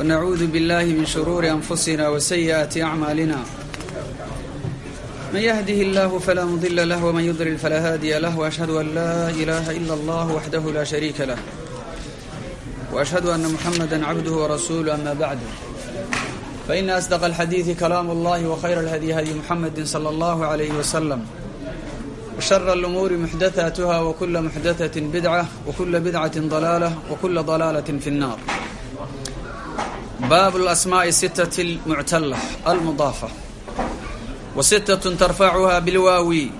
ونعوذ بالله من شرور أنفسنا وسيئات أعمالنا من يهده الله فلا مضل له ومن يضلل فلا هادي له وأشهد أن لا إله إلا الله وحده لا شريك له وأشهد أن محمدا عبده ورسوله أما بعد فإن أصدق الحديث كلام الله وخير الهدي هدي محمد صلى الله عليه وسلم وشر الأمور محدثاتها وكل محدثة بدعة وكل بدعة ضلالة وكل ضلالة في النار bab asmaai sitati muctala almudaafa wa sitatun tarfacuha bilwaawi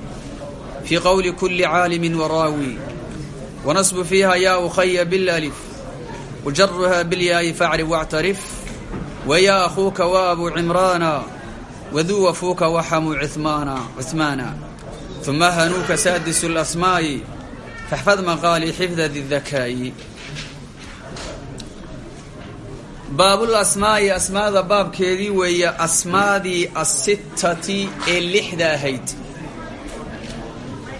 fii qowli kuli caalimin waraawi wanasbu fiiha yaa ukhaya bilalif wajaruha bilyaayi facrib wاctarif wayaa akhuuka wa abu cimraana waduu wafuuka waxamu cmaana cuhmaana uma hanuuka saadisu اlasmaa'i faxfad maqaali xifda didakaa'i baabul asmaa'i asmaada baabkeedii weeye asmaadii asittati ee lixda ahayd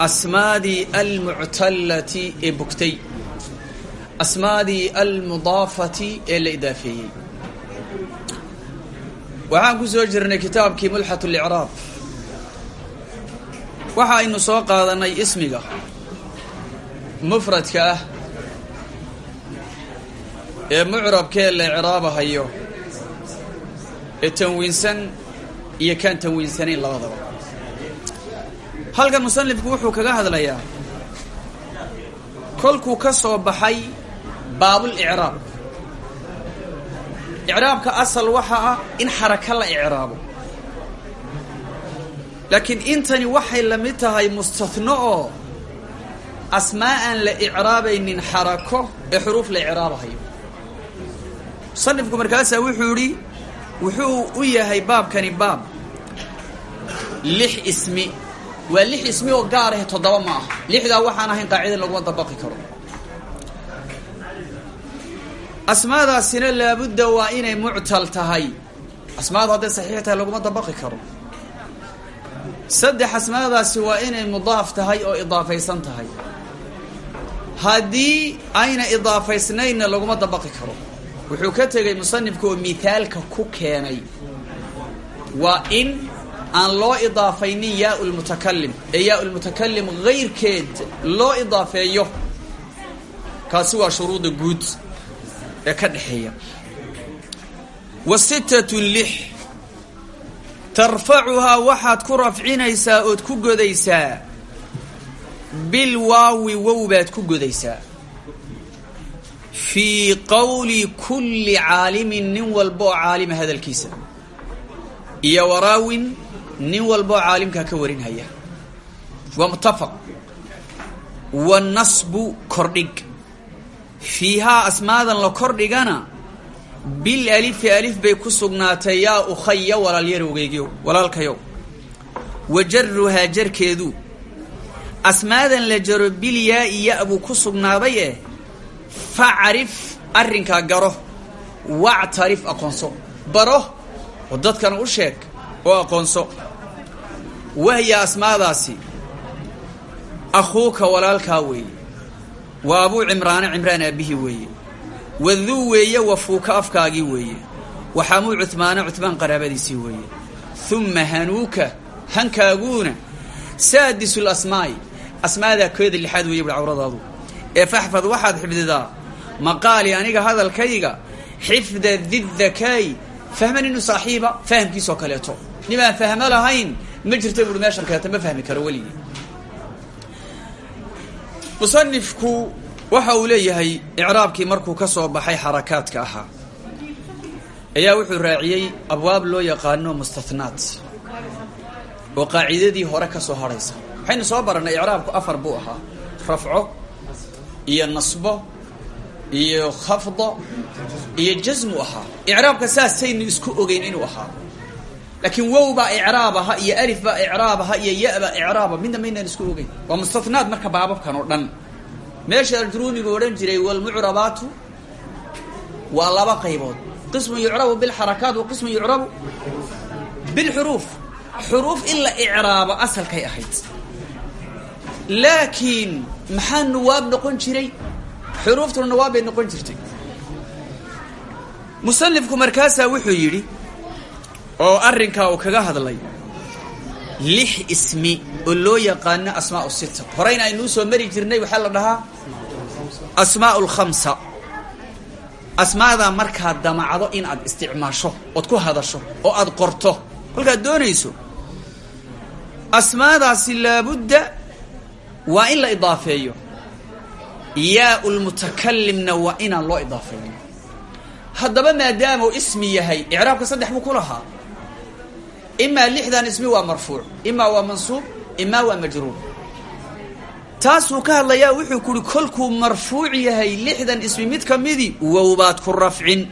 asmaadii almuctallati ee bugtay asmaadii almudaafati ee la idaafeeyey. Waxaan ku soo jirnay kitaabkii mulxat licraab waxa aynu soo qaadanay ismiga mufradka ah ee mucrabkee la icraabahayo ee tanwiinsan iyo kaan tanwiinsanayn labadaba. Halkan musanifku wuxuu kaga hadlayaa kolkuu ka baxay baabul icraab. Icraabka asal waxa ah in xaraka la icraabo. Laakiin intani waxay la mid tahay mustahno oo la icraabaynin xarako ee xuruuf la icraabahayo musanifku markaasaa wuxuu idhi wuxuu u yahay baabkani baab. Lix ismi waa lix ismi oo gaar ahe toddoba ma aha. Lixdaa waxaan ahayn qaacidan laguma dabaqi karo. Asmaadaasina laabudda waa inay muctal tahay. Asmaadu hadday saxiix tahay laguma dabaqi karo. Saddex asmaadaasi waa inay mudaaf tahay oo idaafaysan tahay. Haddii ayna idaafaysnaynna laguma dabaqi karo wuxuu ka tegay musanifku oo mithaalka ku keenay waa in aan loo idaafaynin yaa lmutakalim ee yaa lmutakalim hayrkeed loo idaafeeyo kaasi waa shuruuda guud ee ka dhexeeya. Wa sittatu lix tarfacuhaa waxaad ku rafcinaysaa ood ku godaysaa bil waawi wow ku godaysaa fii qowli kulli caalimin nin walba oo caalima hadalkiisa. Iyo waraawin nin walba oo caalimkaa ka warinhaya. Waa muttafaq wanasbu kordhig. Fiihaa asmaadan la kordhigana bil alifi alif bay ku sugnaatay yaa ukhaya walaalyarowgeygiyo walaalkayow. Wa jaruhaa jarkeedu. Asmaadan la jaro bil yaa-i ya- buu ku sugnaaday eh facrif arrinkaa garo. Wactarif aqoonso. Baro oo dadkana u sheeg oo aqoonso. Wahya asmaadaasi akhuuka walaalkaa weeye. Waa abuu cimraana cimraan aabihii weeye. Waduu weeye wafuuka afkaagii weeye. Waxamuu cuhmaana cuhmaan qaraabadiisii weeye. Humma hanuuka hankaaguuna saadisu lasmaa'i asmaadaa keeda lixaad weeye bui cawradaadu ee faxfad waxaad xifdidaa maqaali aniga hadalkayga xifda didakaayi fahman inu saaxiiba fahamkiisoo kaleeto. Nimaan fahmo lahayn ma jirta buui meeshan kaleeto ma fahmi karo weligii musanifku waxa uu leeyahay icraabkii markuu ka soo baxay xarakaadka ahaa. Ayaa wuxuu raaciyey abwaab loo yaqaano mustahnaat oo qaacidadii hore ka soo hadhaysa. Waxaynu soo barannay iyo nasbo iyo khafda iyo jasmu ahaa icraabka saasaynu isku ogeyn inuu ahaa. Laakiin wow baa icraab aha iyo alif baa icraab aha iyo ya baa icraaba midna maynaan isku ogeyn. Waa mustanaad marka baababkan oo dhan. Meesha ajruumigu odhan jiray walmucrabaatu waa laba qaybood. Qismun yucrabu bilxarakaat wa qismun yucrabu bilxuruuf xuruuf in la icraabo asalkay ahayd. Laakiin maxaa nawaab noqon jiray? Xuruuftuna nawaab bay noqon jirtay. Musanifku markaasaa wuxuu yidhi oo arrinkaa uu kaga hadlay lix ismi oo loo yaqaano asmaa sita horeyna aynuu soo mari jirnay waxaa la dhahaa asmaa lkhamsa asmaadaa markaad damacdo in aad isticmaasho ood ku hadasho oo aad qorto. Kolkaad doonayso asmaadaasi laabudda waa in la idaafeeyo. Yaa lmutakalimna waa inaan loo idaafeeyo haddaba maadaamau ismi yahay icraabka saddex buu ku lahaa. Imaa lixdan ismi waa marfuuc imaa waa mansuub imaa waa majruur. Taasuu ka hadlayaa wuxuu ku uhi kolkuu yahay lixdan ismi mid ka midii wowbaad ku rafcin.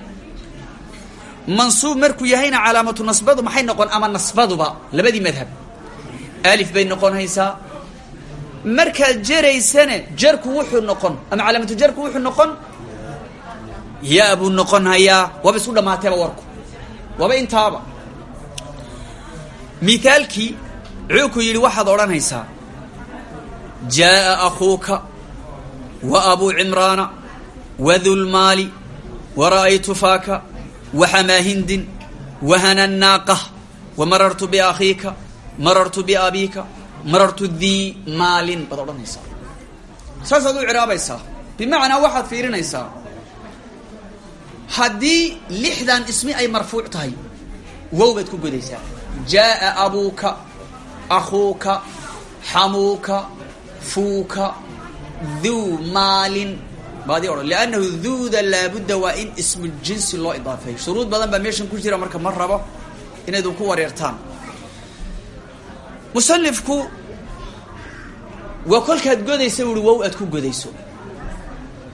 Mansuub markuu yahayna calaamatu nasbadu maxay noqon ama nasbaduba labadii madhab. Alif bay noqonaysaa markaad jeraysana jarku wuxuu noqon. Ama calaamatu jarku wuxuu noqon? Yaa buu noqon hayaa. Waaba isku warku. Waaba intaaba. Mithaalkii wuxuu ku yidhi waxaad odhanaysaa jaaءa akuuka wa abuu cimraana wadulmaali wara'aytu faaka waxamaa hindin wahana naaqa wamarartu biakhiika marartu biabiika marartu dii maalin baad odhanaysaa. Saasaad u ciraabaysaa bimacnaa waxaad fiirinaysaa. Haddii lixdan ismi ay marfuuc tahay wow baad ku godaysaa. Jaaءa abuuka akuuka xamuuka fuuka duu maalin baadi odhan. Liannahu duuda laabudda waa in ismu jinsi loo idaafeeyo shuruud badan baa meeshan ku jira marka ma rabo inaydun ku wareertaan musanifku waa kolkaad godaysa ui wow aad ku godayso.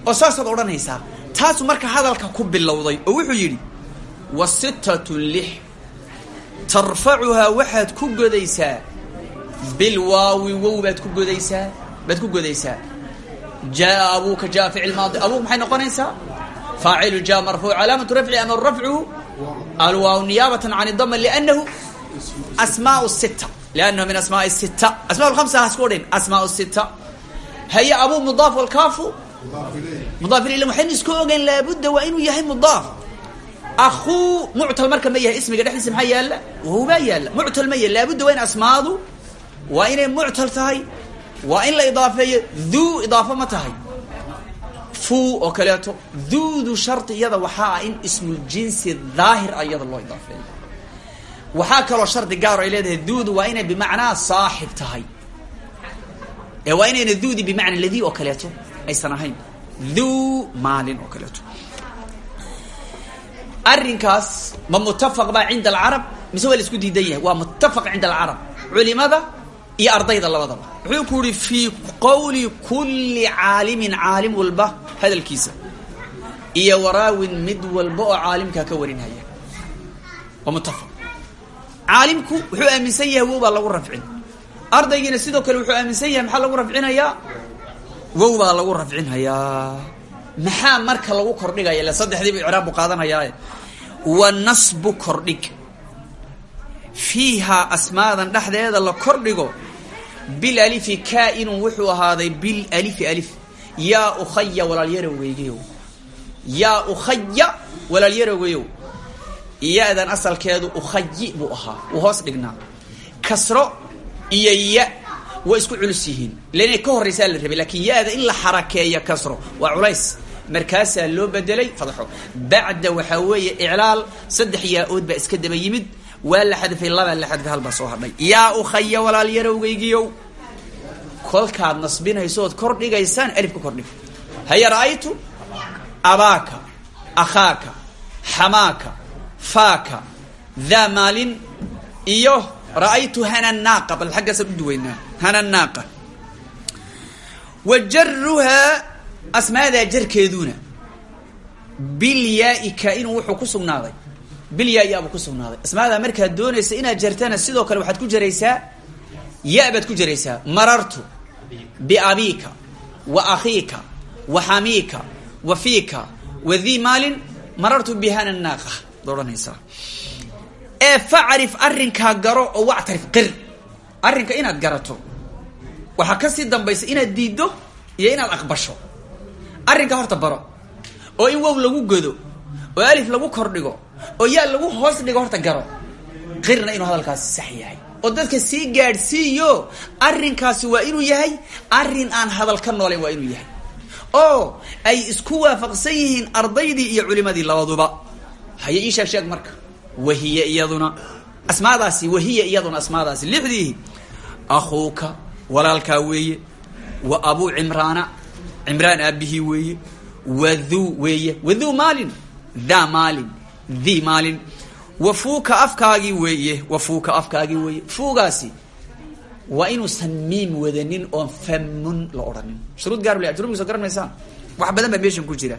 Oo saasaad odhanaysaa taasu marka hadalka ku bilowday oo wuxuu yidhi wa sittatun lix tarfacuhaa waxaad ku godaysaa bilwaawi wow baad ku godaysaa baad ku godaysaa. Jaaءa abuuka jaa ficil maadi. Abuuk maxay noqonaysaa faacilu ja marfuuc calaamatu rafci ama rafcu alwaaw niyaabatan can dama liannahu asmaa sita liannahu min asmaa sita asmaa lhamsa hasku odhin asmaa sita haye abuu mudaaf walkaafu mudaaf il waxaynu isku ogeyn laabudda waa inuu yahay mudaaf akuu muctal marka ma yahay ismiga dhexdiisa maxaa yaalla wowbaa yaalla muctal ma yahy laabudda waa in asmaadu waa inay muctal tahay waa in la idaafeeyo duu idaafo ma tahay fuu oo kaleeto duudu shardi iyada waxaa ah in ismuljinsi daahir a iyada loo idaafeeyo waxaa kaloo shardi gaaro ay leedahay duudu waa inay bimacnaa saaxib tahay. Ee waa inayna duudi bimacna ladii oo kaleeto aysan ahayn. Duu maalin oo kaleeto. Arrinkaas ma mutafaq baa cinda alcarab mise isku diidan yahay? Waa mutafaq cinda alcarab culimada iyo ardayda labadaba. Wuxuu ku yihi fii qowli kulli caalimin caalim walba hadalkiisa. Iyo waraawin mid walba oo caalimkaa ka warinhaya waa mutafaq caalimku wuxuu aaminsan yahay wow baa lagu rafcin. Ardaygiina sidoo kale wuxuu aaminsan yahay maxaa lagu rafcinayaa wow baa lagu rafcinhayaa maxaa marka lagu kordhigaya? Ille saddexdiibu icraab bu qaadanayaae wa nasbu kordhig. Fiihaa asmaadan dhexdeeda la kordhigo bilalifi kaa-inun wuxuu ahaaday bilalifi alif. Yaa ukhaya walaalyaroweygeyow yaa ukhaya walaalyarowgeyow ya-dan asalkeedu ukhayi buu ahaa wuu hoos dhignaa. Kasro iyo ya way isku culus yihiin. Ka horraysaa la rabay lakiin ya-da in la xarakeeyo kasro waa culays. Markaasaa loo bedelay fadxo. Bacda waxaa weeye iclaal saddex yaa-ood baa iska daba yimid. Waa la xadfay labaa la xadfay halbaa soo hadhay. Yaa ukhaya walaalyarowgaygiyow kolkaad nasbinayso ood kor dhigaysaan alif ka kordhig haya ra'aytu? Abaaka akhaaka xamaaka faaka daa maalin iyo ra'aytu hana naaqa bal xaggaasaan u duwaynaa hana naaqa wa jaruhaa asmaadaa jarkeeduna bilyaai kaa-inu wuxuu ku sugnaaday bilyaa yaabuu ku sugnaaday. Asmaadaa markaad doonaysa inaad jartana sidoo kale waxaad ku jaraysaa ya baad ku jaraysaa marartu biabiika wa akhiika wa xamiika wa fiika wa dii maalin marartu bihana odhanaysaa ee facrif arrinkaa garo oo wactarif qir. Arrinka inaad garato waxaa ka sii dambaysa inaad diiddo iyo inaad aqbasho. Arrinka horta baro oo in wow lagu godo oo alif lagu kordhigo oo yaa lagu hoos dhigo horta garo. Qirna inuu hadalkaasi sax yahay. Oo dadka sii gaadhsiiyo arrinkaasi waa inuu yahay arrin aan hadal ka noolayn waa inuu yahay. Oo ay isku waafaqsan yihiin ardaydii iyo culimadii labaduba haye ii sheeg sheeg marka. Wahiya iyaduna. Asmaadaasi wahiya iyaduna asmaadaasi. Lixdii akhuuka walaalkaa weeye. Wa abuu cimraana cimraan aabihii weeye. Waduu weeye. Waduu maalin? Dhaa maalin. Dhi maalin. Wafuuka afkaagii weeye. Wafuuka afkaagii weeye. Fuugaasi waa inuusan miim wadanin oon famun la odhanin. Shuruud gaar le shuruudkiisa garan maysaan wax badan baa meeshan ku jira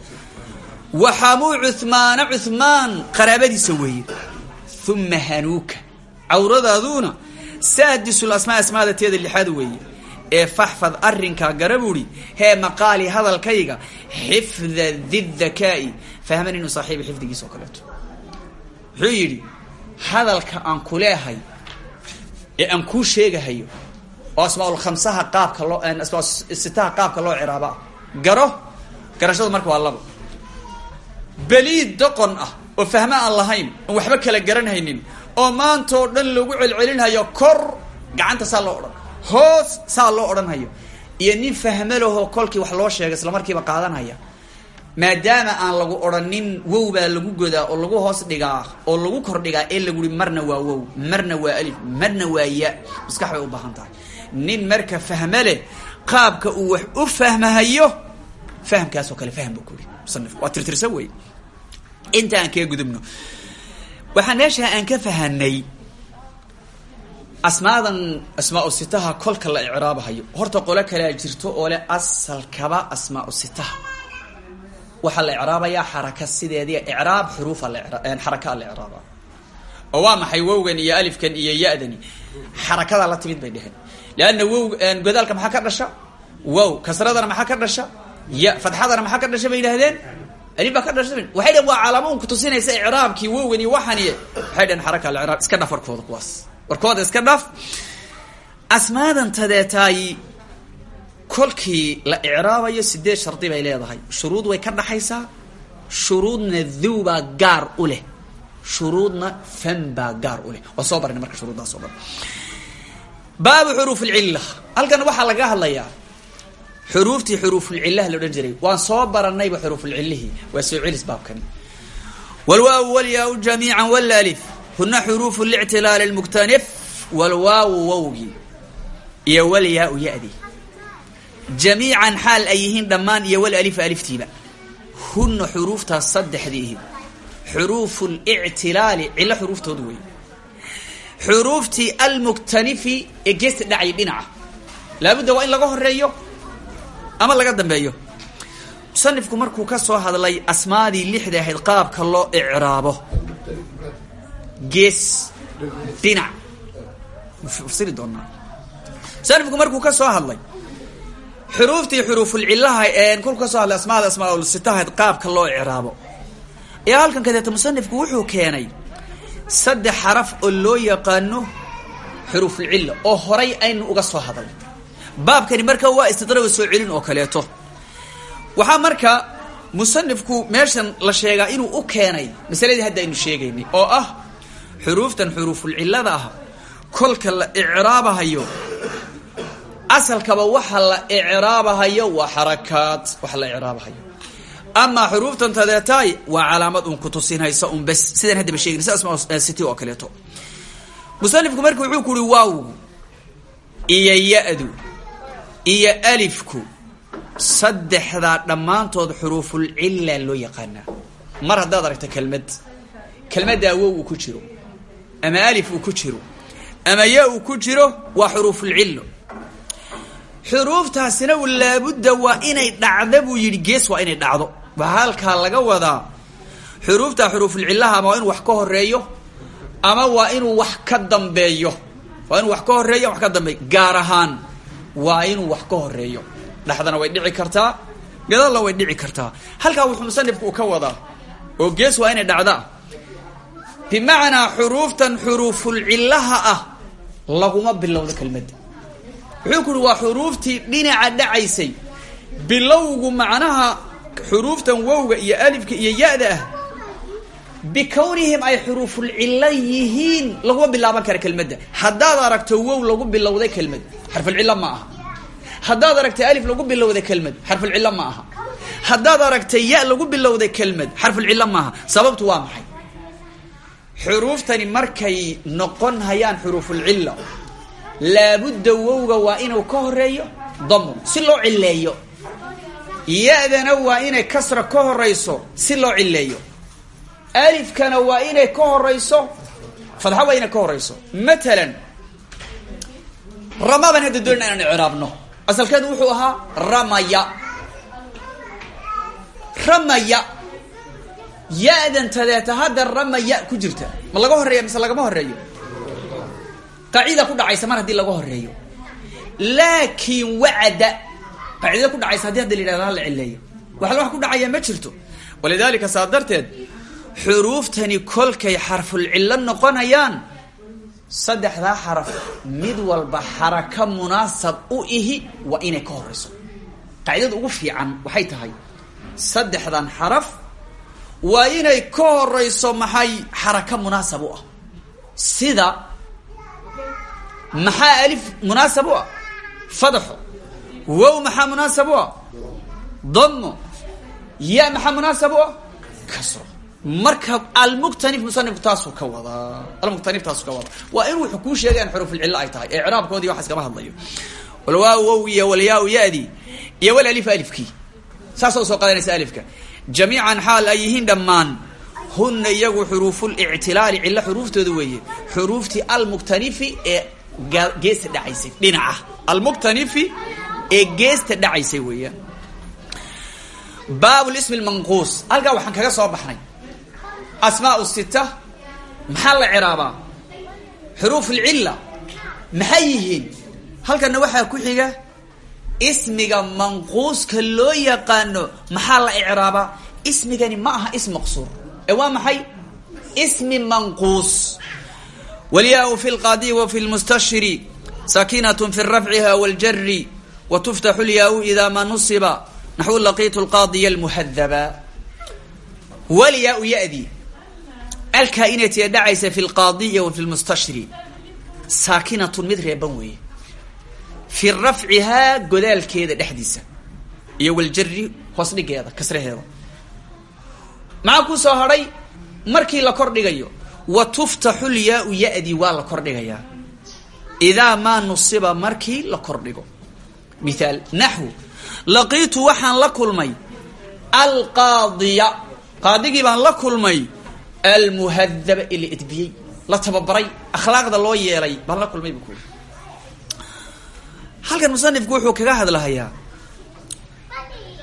waxamuu cuhmaana cuhmaan qaraabadiisa weeye. Uma hanuuka. Cawradaaduna saadisul asmaa asmaada teeda lixaad weeye. Ee faxfad arrinkaa gara buuhi hee maqaali hadalkayga xifda didakaa'i. Fahman inuu saaxiiba xifdigiisa oo kaleeto. Wuxuu yidhi hadalka aan ku leehay ee aan kuu sheegahayo oo asmaaulkhamsaha qaabka loo asmaa sitaha qaabka loo ciraaba garo? Garashadu marka waa labo beliid doqon ah oo fahmo aan lahayn oon waxba kala garanhaynin oo maanta oo dhan lagu celcelinhayo kor gacanta saa loo odhan hoos saa loo odhanhayo iyo nin fahmo lahoo kolkii wax loo sheegay isla markiiba qaadanhaya. Maadaama aan lagu odhanin wow baa lagu godaa oo lagu hoos dhigaa oo lagu kor dhigaa ee laguhi marna waa wow marna waa alif marna waa ya. Maskax bay u baahan tahay. Nin marka fahmo leh qaabka uu wax u fahmahayo fahamkaas oo kale fahm buu kuhi musanif waa tirtirsan wey inta aan kaga gudubno. Waxaa meesha aan ka fahanay asmaadan asmaa sitaha kolka la icraabahayo. Horta qolo kalea jirto oo leh asalkaba asmaa sitaha. Waxaa la icraabayaa xaraka sideedii icraab xuruufa xarakaa la icraaba. Oo waa maxay wowgan iyo alifkan iyo ya-dani? Xarakadaa la timid bay dheheen leanna wow godaalka maxaa ka dhasha? Wow kasradana maxaa ka dhasha? Ya fadxadana maxaa ka dhasha bay yidhahdeen alif baa ka dhasha waxay dhaheen waa calaamo un kutusinaysa icraabkii wowgan iyo waxaniye waxay dhaheen xaraka la icraab iska dhaf warkooda kuwaas. Warkooda iska dhaf asmaadan tadeetaay kolkii la icraabayo sideed shardi bay leedahay. Shuruud way ka dhaxaysaa shuruudna duu baa gaar u leh. Shuruudna fan baa gaar u leh. Waa soo barnay marka shuruuddaas o dhan. Baabu xuruuf lcilla halkan waxaa laga hadlayaa xuruuftii xuruufulcillaha la odhan jiray. Waan soo baranayba xuruufulcillihii waa soo celis baabkani walwaaw walyaau jamiica wlalif huna xuruufu lictilaali lmuktanif walwaawu wowgii iyo walyaau ya-di. Jamiican xaal ay yihiin dhammaan iyo wal alifa aliftiiba. Huna xuruuftaas saddexdiihi xuruufu lictilaali cillo xuruuftoodu wey xuruuftii almuktanifi ee geesta dhacay dhinaca. Laabudda waa in laga horeeyo ama laga dambeeyo. Musanifku markuu ka soo hadlay asmaadii lixda ahayd qaabka loo icraabo. Gees dhinac. Fasiri doonaa. Musanifku markuu ka soo hadlay xuruuftii xuruufulcillaha kolku ka soo hadlay asmaada asmaaulsitahayd qaabka loo icraabo. Ayaa halkan kadeeta musanifku wuxuu keenay saddex xaraf oo loo yaqaano xuruufulcilla oo horay aynu uga soo hadalay baabkani marka waa istidraba soo celin oo kaleeto. Waxaa marka musanifku meeshan la sheegaa inuu u keenay masaladii hadda aynu sheegaynay oo ah xuruuftan xuruufulcillada ah kolka la icraabahayo asalkaba waxa la icraabahayo waa xarakaad waxa la icraabahayo. Amaa xuruuftan tadeetaay waa calaamad un kutusinaysa un bes sidaan haddaba sheegin si asmaa city oo kaleeto. Musanifku marka wuxuu ku uhi waawgu iyo ya-du iyo alifku saddexdaa dhammaantood xuruufulcilla loo yaqaanaa. Mar haddaad aragto kelmad. Kelmaddaa wow uu ku jiro ama alif uu ku jiro ama ya uu ku jiro waa xuruufulcillo xuruuftaasina laabudda waa inay dhacda buu yidhi gees waa inay dhacdo. Waxaa laga wadaa. Xuruufta xuruufulcillaha ama waa inuu wax ka horeeyo ama waa inuu wax ka dambeeyo. Waa inuu wax ka horeeyo wax ka dambeeyo gaar ahaan waa inuu wax ka horeeyo dhexdana way dhici kartaa gadaalna way dhici kartaa. Halkaa wuxuu musanifku ka wadaa oo gees waa inay dhacdaa? Bimacnaa xuruuftan xuruufulcillaha ah laguma bilowdo kelmadda wuxuu ku uhi waa xuruuftii dhinaca dhacaysay. Bilowgu macnaha xuruuftan wowga iyo alifka iyo ya-da ah bikownihim ay xuruufulcillo yihiin. Laguma bilaaban kara kelmadda. Haddaad aragto wow lagu bilowday kelmad xarfulcillo ma aha. Haddaad aragtay alif lagu bilowday kelmad xarfulcillo ma aha. Haddaad aragtay ya lagu bilowday kelmad xarfulcillo maaha sababtu waa maxay? Xuruuftani markay noqon hayaan xuruufulcilla laabudda wowga waa inuu ka horeeyo damun si loo cileeyo ya-dana waa inay kasra ka horeyso si loo cileeyo alifkana waa inay ka horeyso fadxa waa inay ka horeyso. Matalan ramaban hadda doonina inaan icraabno. Asalkeedu wuxuu ahaa ramaya. Ramaya. Ya-dan tadeeta hadda ramaya ku jirta. Ma laga horreeya mise lagama horeeyo qaacida ku dhacaysa mar haddii laga horeeyo laakin wacda qaacidada ku dhacaysa haddii hadda la yidhahdo hala cileeyo waxala wax ku dhacaya ma jirto. Walidaalika saa darteed xuruuftani kolkay xarfulcillo noqonayaan. Saddexdaa xaraf mid walba xaraka munaasab u ihi waa inay ka horeyso. Qaacidada ugu fiican waxay tahay saddexdan xaraf waa inay ka horeyso maxay xaraka munaasab u ah. Sida maxaa alif munaasab u ah? Fadaxo wow maxaa munaasab u ah? Damo ya maxaa munaasab u ah? Kasro marka almuctanif musanifku taasuu ka wadaa almuctanif taasuu ka wadaa waa in wuxuu kuu sheegay an xurufulcillo ay tahay. Ee icraabkoodii waxaas kama hadlayo. Walwaaw wow iyo walyaa ya-dii iyo wal alif alifkii saasa u soo qadanaysa alifka. Jamiican xaal ay yihiin dhammaan. Huna iyagu xuruufulictilaali cillo xuruuftooda weeye. Xuruuftii almuctanifi ee geesta dhacaysay dhinaca. Almuctanifi ee geesta dhacaysay weeyaan baab lismi lmanquus halkaa waxaan kaga soo baxnay asmaa sita maxaa la ciraabaa? Xuruuf alcilla maxay yihiin? Halkana waxaa ku xiga ismiga manquuska loo yaqaano maxaa la icraabaa? Ismigani ma aha ism maqsuur. Ee waa maxay? Ismi manquus. Walyaa fi lqaadi wa fi lmustashiri sakinat fi rafciha wاljari wa tuftaxu lyaa ida ma nusiba. Naxwu laqitu lqaadiya almuhadaba. Walyaa yadi alkaa inay tiya dhacaysa fi lqaadiya wa fi lmustashri saakinatun mid reeban weeye. Fi rafcihaa godaalkeeda dhexdiisa. Iyo waljari hoos dhigeeda kasraheeda. Maxaa ku soo hadhay markii la kor dhigayo wa tuftaxu lyaau ya-di waa la kor dhigayaa idaa maa nusiba markii la kor dhigo. Mithaal naxwu. Laqiitu waxaan la kulmay alqaadiya qaadigii baan la kulmay almuhadaba ee la edbiyey la tababaray akhlaaqda loo yeelay baan la kulmay bu halkan musanifku wuxuu kaga hadlahayaa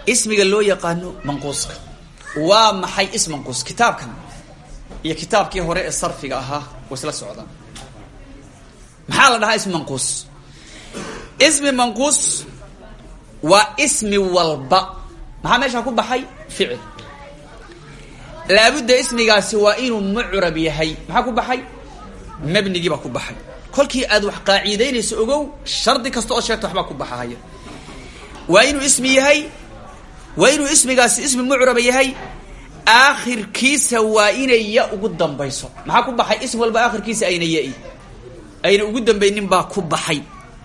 ismiga loo yaqaano manquuska waa maxay is manquus kitaabkan iyo kitaabkii hore ee sarfiga ahaa way isla socdaan maxaa la dhahaa ismi manquus ismi manquus waa ismi walba maxaa meeshaa ku baxay ficil laabudda ismigaasi waa inuu mucrab yahay. Maxaa ku baxay? Mabnigii baa ku baxay. Kolkii aad wax qaaciidaynayso ogow shardi kasta oo sheegta waxbaa ku baxahaya waa inuu ismi yahay waa inuu ismigaasi ismi mucraba yahay aakhirkiisa waa inay ya ugu dambayso. Maxaa ku baxay? Ism walba aakhirkiisa ayna ya-i. Ayna ugu dambaynin baa ku baxay.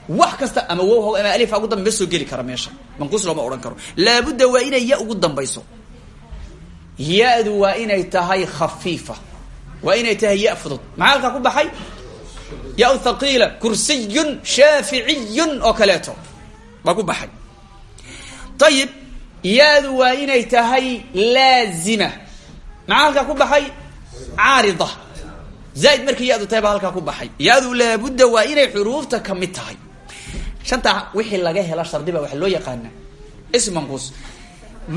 Wax kasta ama wow ama alif ugu dambe geli kara meesha. Manquus looma odhan karo. Laabudda waa inay ya ugu dambayso ya-du waa inay tahay khafiifa. Waa inay tahay ya fudud. Maxaa halkaa ku baxay? Ya thaqiila kursiyun shaaficiyun oo kaleeto. Baa ku baxay. Ayib ya-du waa inay tahay laazima. Maxaa halkaa ku baxay? Caarida. Zaaid markii ya-du tahay baa halkaa ku baxay. Ya-du laabudda waa inay xuruufta ka mid tahay. Shantaa wixii laga hela shardi baa waxaa loo yaqaanaa. Ism manquus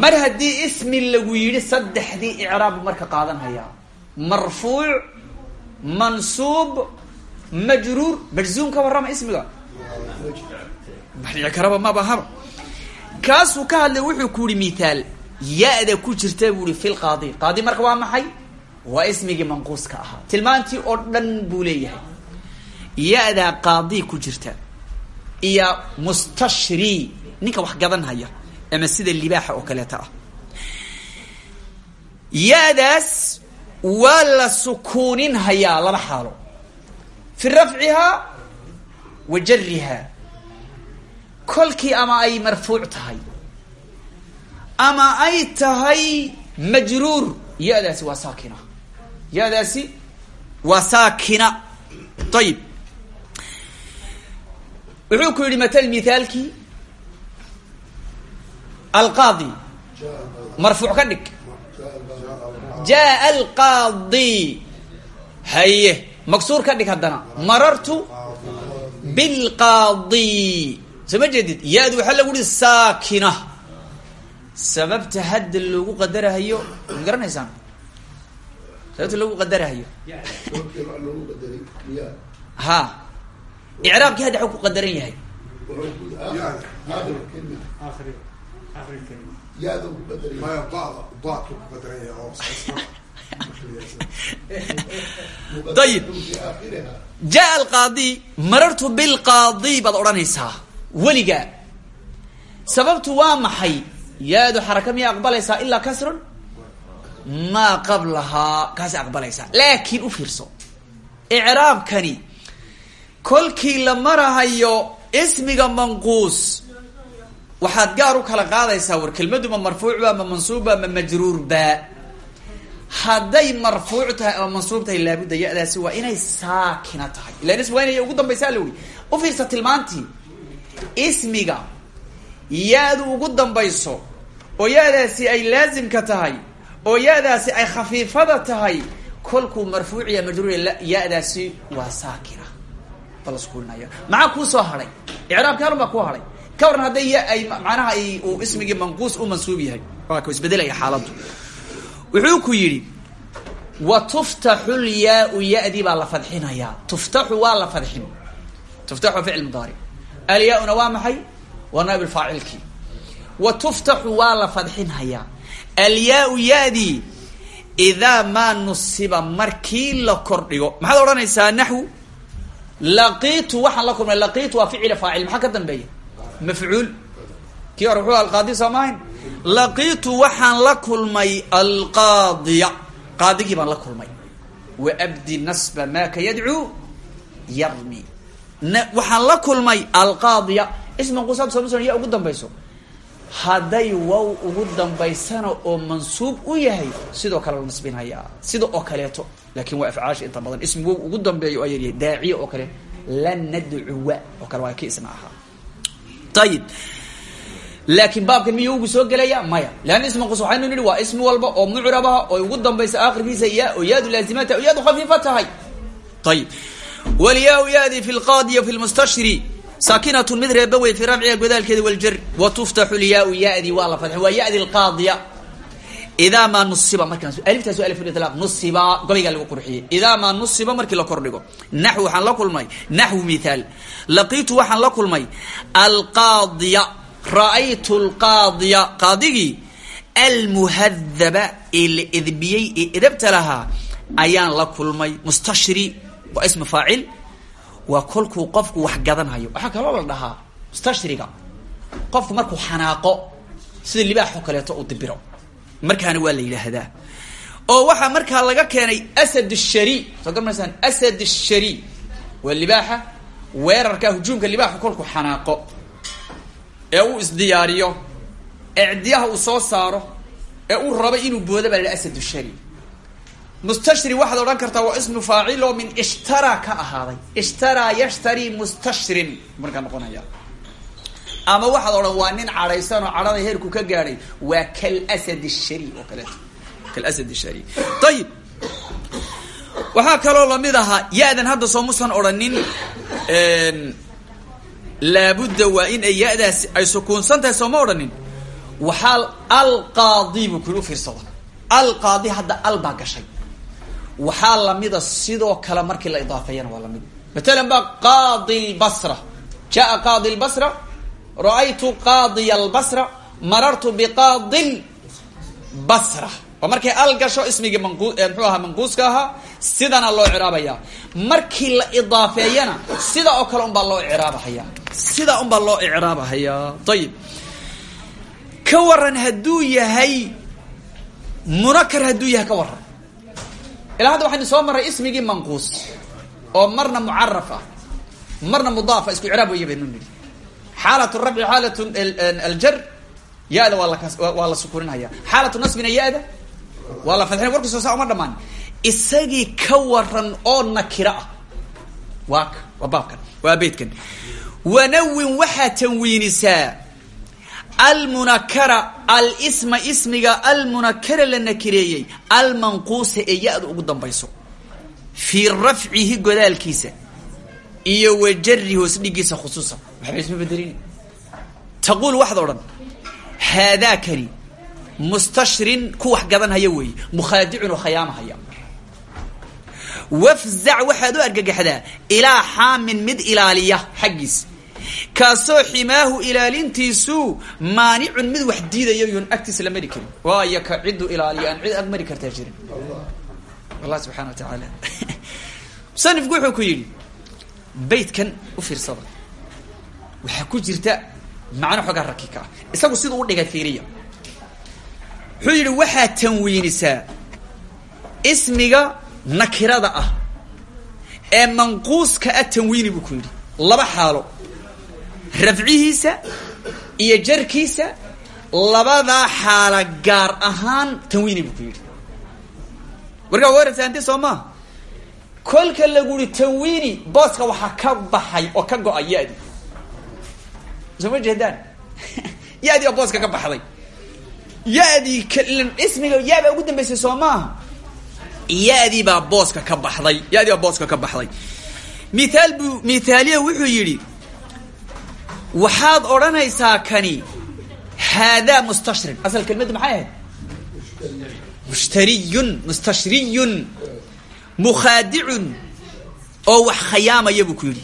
mar haddii ismi lagu yidhi saddexdii icraab buu marka qaadan hayaa. Marfuuc mansuub majruur. Majzuum ka warrama ismiga? Dhici karaba mabahaba kaasuu ka hadlay wuxuu ku yihi mithaal ya-da ku jirta buu ihi fi lqaadi qaadi marka waa maxay? Waa ismigii manquuska ahaa. Tilmaantii oo dhan buu leeyahay. Ya-daa ku jirta. Iyo mustashri ninka wax gadan haya ama sida libaaxa oo kaleeta ah. Ya-daas waa la sukuunin hayaa laba xaalo. Fi rafcihaa wa jarihaa kolkii ama ay marfuuc tahay ama ay tahay majruur ya-daasi waa saakina. Ya-daasi saakina. Ayib wuxuu ku yidhi matal mithaalkii alqaadi marfuuc ka dhig. Jaa alqaadi haye maksuur ka dhig haddana. Marartu bilqaadi soo ma jeedid? Ya-du waxaa lagu yihi saakina. Sababta hadda loogu qadarahayo ma garanaysaan? Sababta loogu qadarahayo. Ha. Icraabkii hadda xuu ku qadaran yahay ayib jaa alqaadi marartu bilqaadi baad odhanaysaa weligaa sababtu waa maxay yaadu xaraka miya aqbalaysaa ilaa kasrun? Maa qablahaa kaasi aqbalaysaa laakiin u fiirso icraabkani kolkii la marahayo ismiga manquus waxaad gaar u kala qaadaysaa war kelmadu ma marfuucba ma mansuubba ma majruurba hadday marfuuc tahay ama mansuub tahay laabudda ya-daasi waa inay saakina tahay. Ilan ismi waa inay ugu dambaysaa la u fiirsa tilmaantii. Ismiga ya-du ugu dambayso oo ya-daasi ay laasimka tahay oo ya-daasi ay khafiifada tahay kolkuu marfuuciya majruur ya-daasi waa saakina. Balaskuulinaya maxaa kuu soo hadhay icraabka halun baa kuu hadhay ka waran hadday ya ay macnaha ay uu ismigii manquus u mansuub yahay. Waa ku isbedelaya xaaladdu. Wuxuu ku yidhi wa tuftaxu lyaau ya-dii baa la fadxinayaa tuftaxu waa la fadxin. Tuftaxu ficil mudaaric alyaa-una waa maxay? Waa naab faacilkii wa tuftaxu waa la fadxinhayaa alyaa-u ya-dii idaa maa nusiba markii la kordhigo. Maxaad odhanaysaa naxwu laqiitu waxaan la kulmay laqiitu waa ficila faacil. Maxaa ka dambeeya mafcuul. Kii hore wuxuu alqaadi soo maahayn? Laqiitu waxaan la kulmay alqaadiya. Qaadigii baan la kulmay. Wa abdi nasba maaka yadcuu yarmi. Waxaan la kulmay alqaadiya. Ismanquusaad sooma so ya ugu dambayso. Ugu dambaysana oo mansuub u yahay sidoo kale la nasbinhayaa sida oo kaleeto. Laakin waa afcaasha inta badan. Ismi wow ugu dambeeya oo yaryahay daaciye oo kale lan nadcuwa. Oo kale waa ki isna ayib laakiin baabkan miyu ugu soo gelaya maya. Leanna ismanqus waxaynu nihi waa ismi walba oo mucrabaha oo ugu dambaysa aakhirkiisa ya oo yaadu laazimata o yaadu khafiifa tahay. Ayib walyaa yaadi fi lqaadiya fi lmustashri saakinatun mid reeba wey fi rafciga godaalkeeda waljar wa tuftaxu lyaau yadi waa la fadxin waa yadi lqaadiya idaa maa nusiba markaas aliftaas alif ilaq nusiba gobaygaa lagu qurxiyey idaa maa nusiba markii la kordhigo naxw waxaan la kulmay naxwu mithaal laqiitu waxaan la kulmay alqaadiya ra'aytu alqaadiya qaadigii almuhadaba ee la edbiyey ayaan la kulmay mustashri waa ismi faacil waa kolkuu qofku wax gadanhayo waxaa kaloo la dhahaa mustashriga qofku markuu xanaaqo sida libaax oo kaleeto uu dibiro markaana waa la yidhaahdaa. oo waxaa markaa laga keenay asad shari soo garmaysaan asad shari. Waa libaaxa weerarka hujuumka libaaxu kolkuu xanaaqo. Ee uu isdiyaariyo ee uu soo saaro ee uu rabo inuu boodo baa la asad shari. Mustashri waxaad odhan kartaa waa ismu faacil oo min ishtara ka ahaaday. Ishtaraa yashtari mustashrin markaa noqonaya ama waxaad odhan waa nin cadhaysan oo cadhada heerku ka gaadhay. Waa kalasad shari oo kaleeto kalasad shari. Ayib waxaa kaloo la mid ahaa ya-dan hadda soo musan odhanin laabudda waa in ay ya-daasi ay sukuunsan tahay sooma odhanin waxaa alqaadi buu kuli hadda al baa gashay. Waxaa lamida sidoo kale markii la idaafeeyana waa la mid matalan ba qaadi lbasra jaa qaadi lbasra ra'aytu qaadiya albasra marartu biqaadi lbasra oo markay al gasho ismigii manqu ahaa manquuska ahaa sidana loo ciraabaya markii la idaafeeyana sida oo kale unbaa loo icraabahaya sida unbaa loo icraabahayaa. Ayib ka waran yahay munakar hadduu yahay ka waran ilaa hadda soo marray ismigii manquus oo marna mucaraf ah marna mudaafa isku icraab waya baynu nidhi xaalat rabci xaalat aljar ya-da waa la waa la sukuuninhaya xaalatu nasbina ya-da waa la fadxin warkiiso saa uma dhamaan isagii ka waran oo nakira ah. Waa ka waa baabkan waa beydkan wanawin waxaa tanwiinisaa almunakara alsma ismiga almunakara la nakireeyey almanquusa ee ya-da ugu dambayso. Fii rafcihi godaalkiisa iyo wa jari hoos dhigiisa khusuusan. Waxba isma bedelin taquul waxaad odhan haadaakani mustashrin ku wax gadanhaya weeye mukhaadicun oo khayaamahaya wafzac waxaad u argagaxdaa ilaa xaamin mid ilaaliya xaggiis. Kaasoo ximaahu ilaalintiisu maanicun mid wax diidayo yoon agtiisa la mari karin. Waayo ka cidduu ilaaliya aan cid ag mari kartaa jirin. Allah subxana wa tacaala musanifku wuxuu ku yidhi beytkan u fiirsada. Waxaa ku jirta macno xoogaa rakika ah isagu siduu u dhigay fiiriya. Wuxuu yidhi waxaa ismiga nakirada ah ee manquuska ah tanwiini buu laba xaalo rafcihiisa iyo jarkiisa labadaa xaala gaar ahaan tanwiini buu ku yidhi. Warkaa soo maa kolka lagu yihi tanwiini booska waxaa ka baxay oo ka go'ay ya-di soo ma jeedaan? Ya-dii oo booska ka baxday. Ya-dii ismiga ya-baa ugu dambeysay soo maaha ya-dii baa booska ka baxday. Ya-dii baa booska ka baxday. Mithaal buu mithaaliya wuxuu yidhi waxaad odhanaysaa kani haadaa mustashrin asal kelmaddu maxay ahayd? Mushtariyun mustashriyun mukhaadicun oo wax khayaamaya buu ku yidhi.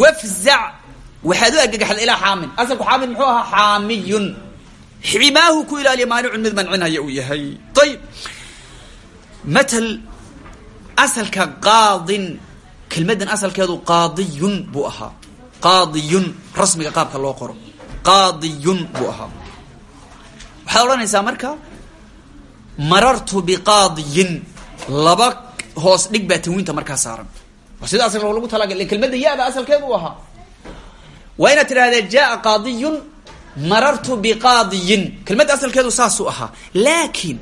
Wafzac waxaad u argagaxda ilaa xaamin. Asalku xaamin muxuu ahaa xaamiyun. Ximaahu ku ilaaliya maanicun mid mancinaya uu yahay. Ayib matal asalka qaadin kelmaddan asalkeedu qaadiyun buu ahaa. Qaadiyun rasmiga qaabka loo qoro. Qaadiyun buu ahaa. Waxaad odhanaysaa marka marartu biqaadiyin laba hoos dhig baa tanwiinta markaa saaran. Sida asalka lagu talagal kelmadda ya-da ahaa. Waa inaad tidhahdee jaa qaadiyun marartu biqaadiyin. Kelmadda asalkeedu saasuu ahaa. Laakiin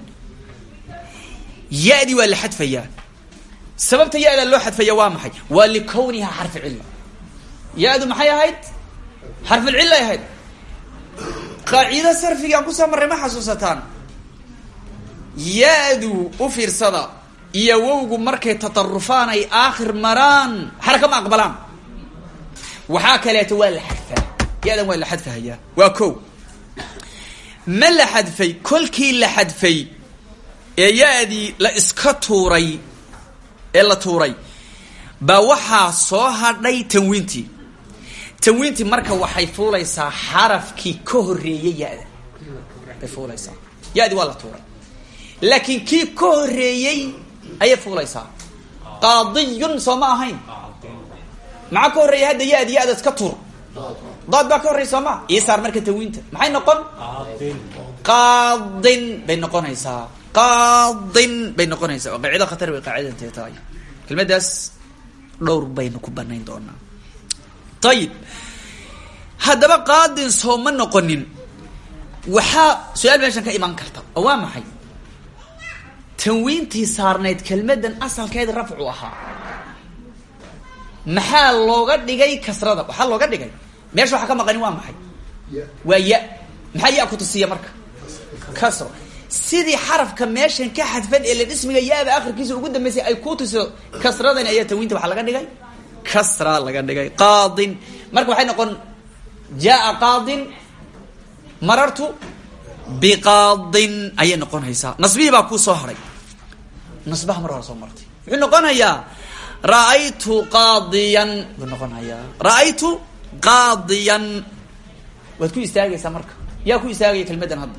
ya-dii waa sababta ya-da loo xadfaya waa maxay? Waa likawniha xarfi cilla ya-du maxay ahayd? Xarfilcillay ahayd. Qaacido sarfiga aan ku soo marray ma xasuusataan. Ya-du u fiirsada iyo wowgu markay tatarufaan ay aakhir maraan xaraka ma aqbalaan. Waxaa kaleeto waa la xadfaa. Ya-dan waa la xadfahayaa waa ko ma la xadfay? Kolkii la xadfay ee ya-dii la iska tuuray ee la tuuray baa waxaa soo hadhay tanwiintii. Tanwiintii marka waxay fuulaysaa xarafkii ka horeeyay ya-da bay fuulaysaa. Ya-dii waa la tuuray. Laakiin kii ka horeeyey ayay fuulaysaa qaadiyun soo ma ahayn. Maxaa ka horreeya hadda ya-di ya-da iska tuur? Daad baa ka horrey soo ma isaar marka tanwiinta maxay noqon? Qaadin. Bay noqonaysaa. Qaadin bay noqonaysaa. Oo qaacido khatar bay qaacidantay tahay kelmaddaas dhowr baynu ku banayn doonaa. Ayib haddaba qaadin soo ma noqonin. Waxaa su'aal meeshan ka iman karta. Oo waa maxay tanwiintii saarnayd kelmaddan asalkeeda rafcu ahaa. Maxaa looga dhigay kasrada? Waxaa looga dhigay. Meesha waxa ka maqani waa maxay? Waa ya. Maxaa ya kutusiya marka? Kasro sidii xarafka meeshan ka xadfan ee lan ismiga ya-da akhirkiisa ugu dambeysay ay ku tusiso kasradan ayaa tanwiinta waxaa laga dhigay? Kasra laga dhigay. Qaadin. Marka waxay noqon jaa qaadin marartu biqaadin ayay noqonaysaa. Nasbihii baa kuu soo haray. Nasbaha mar hore soo martay. Wuxuu noqonayaa ra'aytu qaadiyan buu noqonayaa. Ra'aytu qaadiyan. Waad ku istaagaysaa marka. Yaa ku istaagaya kelmaddan hadda.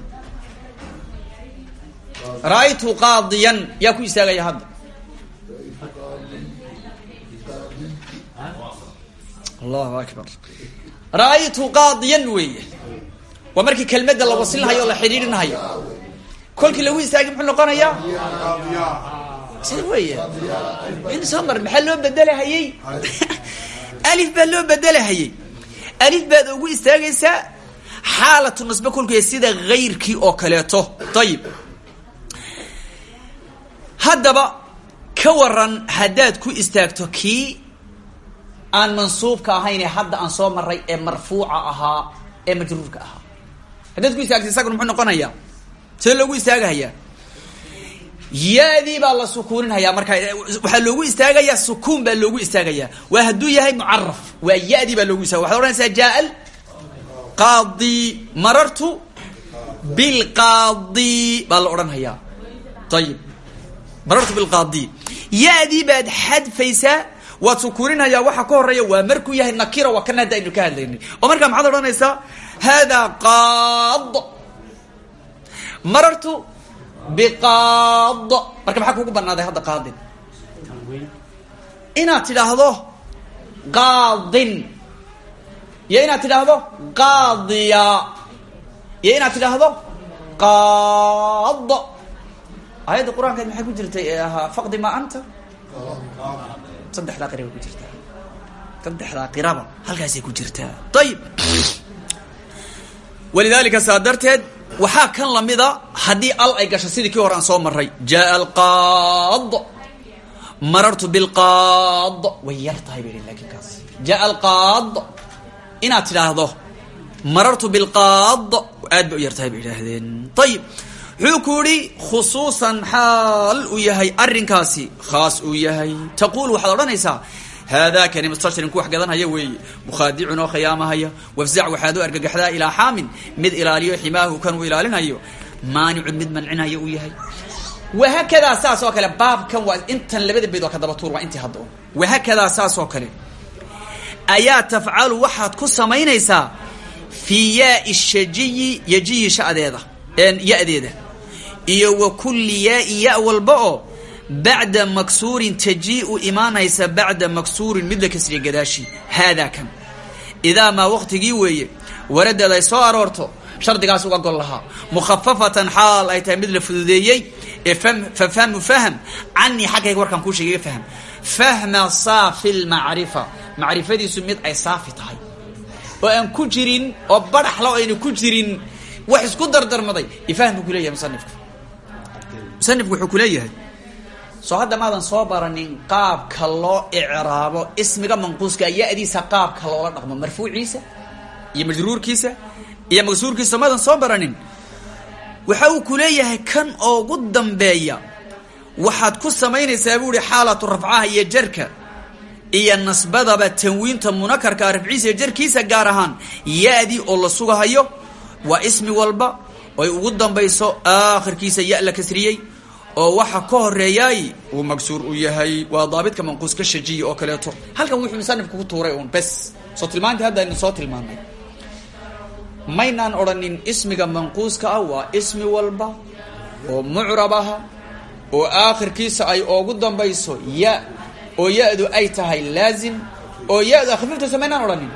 Ra'aytu qaadiyan yaa ku istaagaya hadda. Allahu akbar. Ra'aytu qaadiyan weeye waa markii kelmadda la wasilinahayo o la xidhiirinahayo kolkii lagu istaagay muxuu noqonayaa? Weeye. In soo mar maxaa loo alif baa loo bedelahayey. Alif baad ugu istaagaysaa xaalatu nasbe kolkuu sida hayrkii oo kaleeto. Ayib haddaba ka waran ku istaagto kii aan mansuubka ahayn hadda aan soo maray ee marfuuca ahaa ee majruurka ahaa haddaad ku istaagto isaguna muxuu noqonayaa? See loogu istaagahayaa ya-dii baa la sukuuninhayaa markaa waxaa loogu istaagayaa sukuun baa loogu istaagayaa. Waa hadduu yahay mucaraf waa ya-dii baa loogu istagaya waxad ohanaysaa jaa qaadi marartu? Bilqaadi baa la odhanhayaa ayib marartu bilqaadi. Ya-dii baad xadfaysaa waad sukuuninhayaa waxa ka horreeya waa markuu yahay nakira waa kana hadda ka hadlaynay. Oo markaa maxaad odhanaysaa hada qaad marartu biqaad marka maxaa kugu banaaday hadda qaadin inaad tidhaahdo qaadin iyo inaad tidhaahdo qaadiya iyo inaad tidhaahdo qaad aayadda qur'aankeed maxay ku jirtay ee ahaa faqdi maa anta saddexdaa qiraba ku jirtaa saddexdaa qiraba halkaasay ku jirtaa ayib walidaalika saa darteed waxaa kan lamida haddii al ay gasho sidii kii hore aan soo maray jaa alqaad marartu bilqaad way yar tahay ba laakiin kaas jaa alqaad inaad tidhaahdo marartu bilqaad aad bay u yar tahay bay idhaahdeen ayib wuxuu ku yihi khusuusan xaal uu yahay arrinkaasi khaas uu yahay. Taquul waxaad odhanaysaa haadakani mustashrin ku wax gadanhaya weeye mukhaadicun oo khiyaamahaya wafzac waxaad u argagaxdaa ilaa xaamin mid ilaaliyo ximaahu kan uu ilaalinayo maanicun mid mancinaya uu yahay wahakadaa saas oo kale baabkan waa intan labada beed oo ka daba tuur waa intii hadda un wahakadaa saas oo kale ayaa tafcalu waxaad ku samaynaysaa fii yaai shajiyi yajiyi shadeeda ya-deeda iyo wa kulli yaai ya walba oo bacda maksuurin taji-u imaanaysa bacda maksuurin mid la kasriya gadaashi haadaa kan idaa maa waqtigii weeye waradeed ay soo aroorto shardigaas uga gol lahaa mukhafafatan xaal ay tahay la fududeeyey ee fafhamu fahm canii xaggayga warkaan kuu sheegay fahm fahma saafi lmacrifa macrifadiisu mid ay saafi tahay oo aan ku jirin oo badaxla oo ayna ku jirin wax isku dardarmaday ifaham buu kuleeyahay musanifku musanifku wuxuu kuleeyahay soo hadda maadan soo baranin qaabka loo icraabo ismiga manquuska ya-diisa qaabka loola dhaqmo. Marfuuciisa iyo majruurkiisa iyo maqsuurkiisa maadan soo baranin. Waxa uu ku leeyahay kan ugu dambeeya. Waxaad ku samaynaysaa buu ihi xaalatu rafcaha iyo jarka iyo nasbadaba tanwiinta munakarka rafciisa iyo jarkiisa gaar ahaan. Ya-dii oo la sugahayo waa ismi walba oy ugu dambayso aakhirkiisa ya la kasriyey oo waxa ka horeeyaay uu magsuur u yahay waa daabidka manquuska shajiya oo kaleeto. Halkan wuxuu musanifku ku tuuray uun bes. Soo tilmaantii hadda aynu soo tilmaanay maynaan odhanin ismiga manquuska ah waa ismi walba oo mucrab aha oo aakhirkiisa ay oogu dambayso ya oo ya-du ay tahay laazim oo ya-du khafiiftaysa maynaan odhanin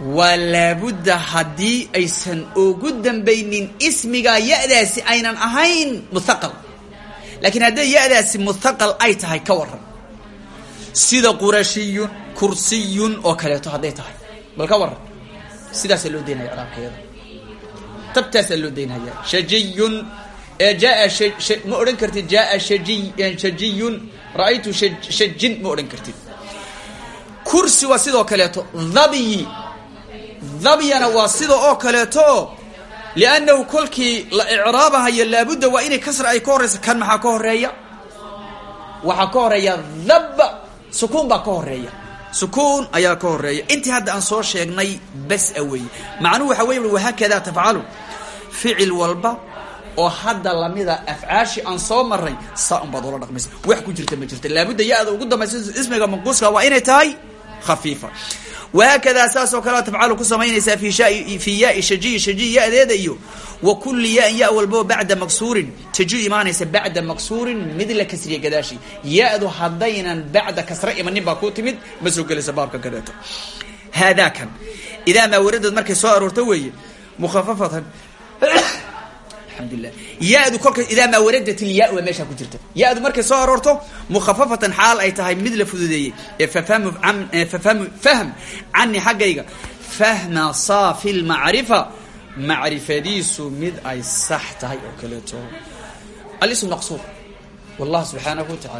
waa laabudda haddii aysan ugu dambaynin ismiga ya-daasi aynan ahayn muthaqal. Laakiin hadday ya-daasi muthaqal ay tahay ka waran sida qurashiyun kursiyun oo kaleeto hadday tahay. Bal ka waran sidaasaa loo daynaya craabkeeda tabtaasaa loo daynaya shajiyun jaa ma odhan kartid jaa shajiy shajiyun. Ra'aytu shajin ma odhan kartid. Kursi waa sidoo kaleeto dhabyi dhabyana waa sida oo kaleeto liannahu kolkii la icraabahayo laabudda waa inay kasra ay ka horeysa kan maxaa ka horreeya waxaa ka horreeya dhab sukuun baa ka horreeya sukuun ayaa ka horreeya intii hadda aan soo sheegnay bas a weeye. Macnuhu waxa wey wahaakadaa tafcalu ficil walba oo hadda lamida afcaashi aan soo maray saa un baad ula dhaqmaysa. Wax ku jirta ma jirta. Laabudda ya-da ugu dambaysa ismiga manquuska waa inay tahay khafiifa wahaakadaa saas oo kalea tafcalu ku samaynaysaa fii yaai shajiyi shajiy ya-deeda iyo wa kulli ya-in ya walbao bacda maksuurin taju imaanaysa bacda maksuurin mid la kasriya gadaashi ya-du haddaynan bacda kasre imanin baa ku timid ma soo gelaysa baabkan kadeeto haadaakan idaa maa waradad markay soo aroorto weeye mukhafafatan alxamdulilah ya-du kolka idaa maa waradat ilya waa meeshaa ku jirta. Ya-du markay soo aroorto mukhafafatan xaal ay tahay mid la fududeeyey. Ee fafahmu fafahmu fahm cani xaggayga. Fahma saafi lmacrifa macrifadiisu mid ay sax tahay oo maqsuur wallah subxaanahu wa tacala